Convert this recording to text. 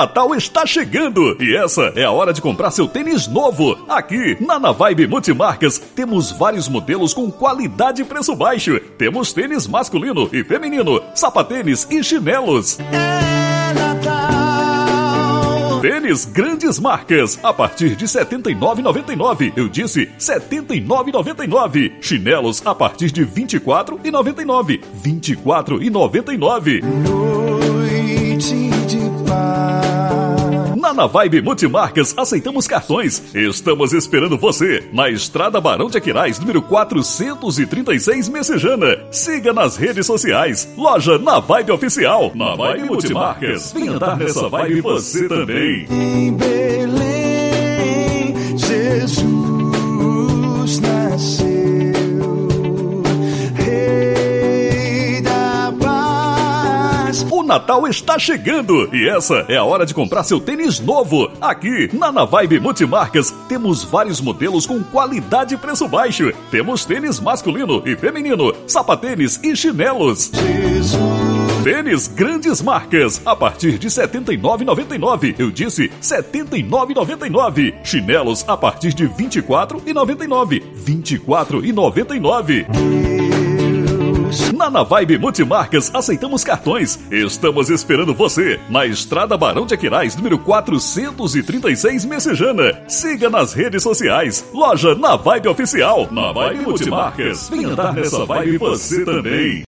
Natal está chegando e essa é a hora de comprar seu tênis novo. Aqui na Na Vibe Multimarcas temos vários modelos com qualidade e preço baixo. Temos tênis masculino e feminino, sapatênis e chinelos. É Natal. Tênis grandes marcas a partir de 79,99. Eu disse 79,99. Chinelos a partir de 24,99. 24,99. Na Vibe Multimarcas aceitamos cartões. Estamos esperando você na Estrada Barão de Aquirais, número 436, Messejana. Siga nas redes sociais. Loja Na Vibe Oficial. Na Vibe Multimarcas. Vem andar nessa vibe você também. Em Belém, Natal está chegando e essa é a hora de comprar seu tênis novo. Aqui na Na Vibe Multimarcas temos vários modelos com qualidade e preço baixo. Temos tênis masculino e feminino, sapatênis e chinelos. Jesus. Tênis grandes marcas a partir de 79,99. Eu disse 79,99. Chinelos a partir de 24,99. 24,99. Na Vibe Multimarcas aceitamos cartões. Estamos esperando você na Estrada Barão de Aquirais, número 436, Messejana. Siga nas redes sociais. Loja Na Vibe Oficial. Na Vibe Multimarcas. Vem andar nessa vibe você também.